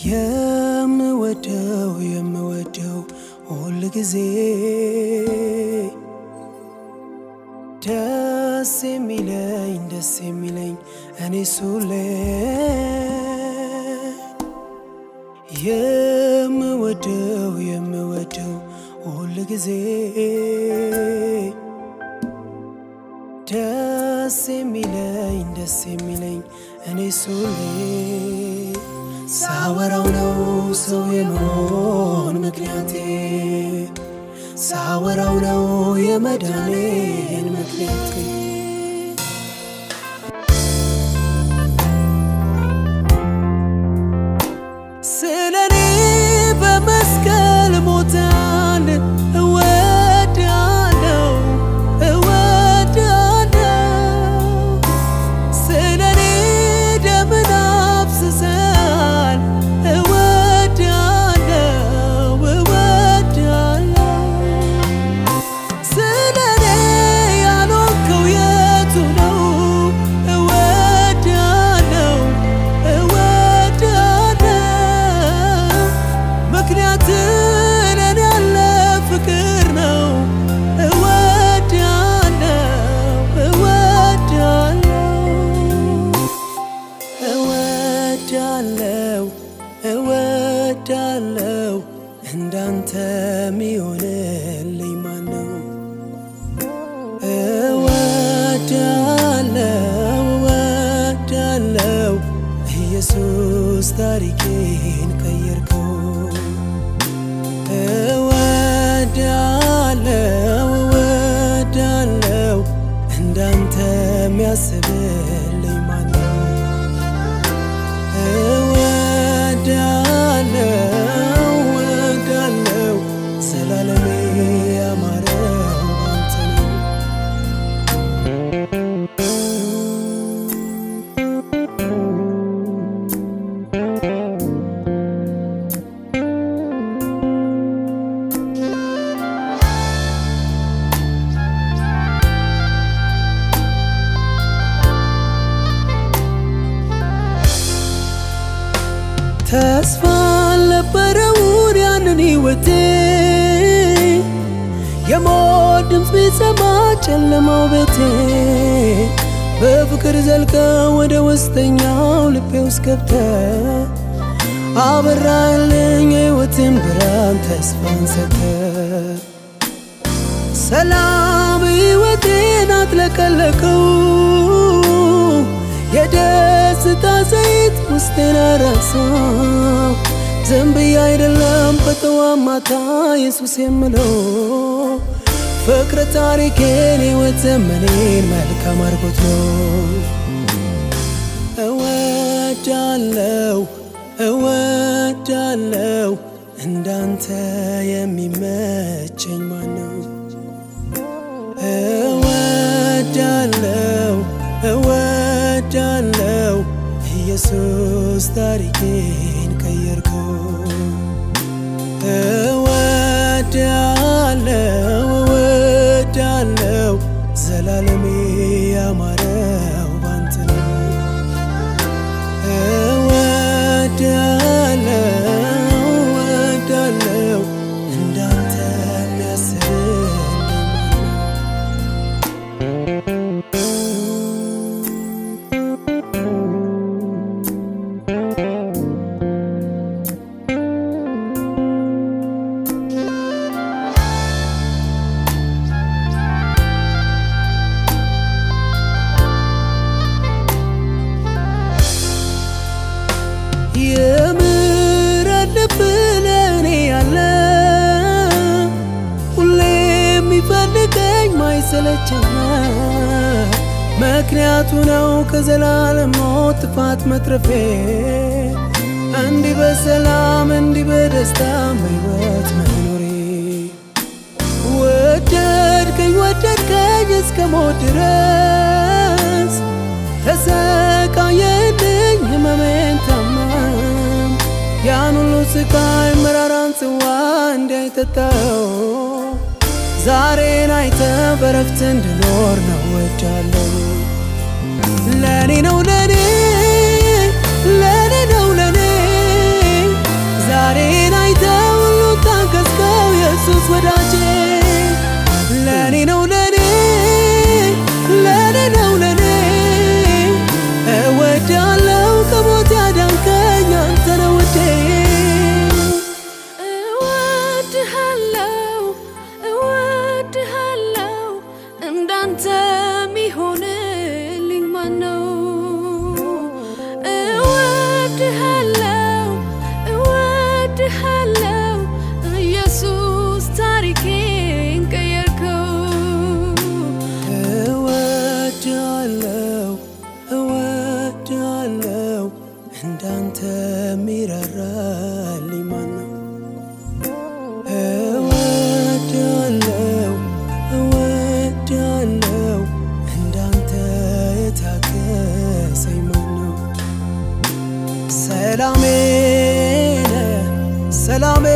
የምወደው የምወደው ሁል ጊዜ ደስ የሚለኝ ደስ የሚለኝ እኔ ሱለ የምወደው የምወደው ሁል ጊዜ ደስ የሚለኝ ደስ የሚለኝ እኔ ሱሌ ሳወራው ነው ሰው የመሆን ምክንያቴ። ሳወራው ነው የመዳኔን ምክንያቴ ኢየሱስ ታሪኬን ቀየርከው። እወዳለው እወዳለው እንዳንተ ሚያስብልኝ ሕይወቴ የሞት ድምፅ ቢሰማ ጨለማው ቤቴ በፍቅር ዘልቀ ወደ ውስጠኛው ልቤ ውስጥ ገብተ አበራልኝ የሕይወትን ብርሃን ተስፋን ሰተ ሰላም ሕይወቴን አጥለቀለቀው የደስታ ዘይት ውስጤን አረሳው ዝም ብዬ አይደለም በጠዋት ማታ ኢየሱስ የምለው ፍቅር ታሪኬን ሕይወት ዘመኔን መልካም አድርጎት ነው። እወዳለው እወዳለው እንዳንተ የሚመቸኝ ማን? ኢየሱስ ታሪኬን ቀየርከው። እወዳለው እወዳለው ዘላለሜ ያማረው ማይሰለቸኝ ምክንያቱ ነው ከዘላለም ሞት ጥፋት መትረፌ። እንዲህ በሰላም እንዲህ በደስታ በሕይወት መኖሬ። ወደድከኝ ወደድከኝ እስከ ሞት ድረስ ተሰቃየልኝ ህመሜን ታመም። ያን ሁሉ ስቃይ መራራን ጽዋ እንዳይጠጣው ዛሬን አይተ በረፍት እንድኖር ነው ወዳለው ለኔ ነው ለኔ سلام